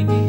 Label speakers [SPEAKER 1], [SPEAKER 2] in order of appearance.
[SPEAKER 1] me.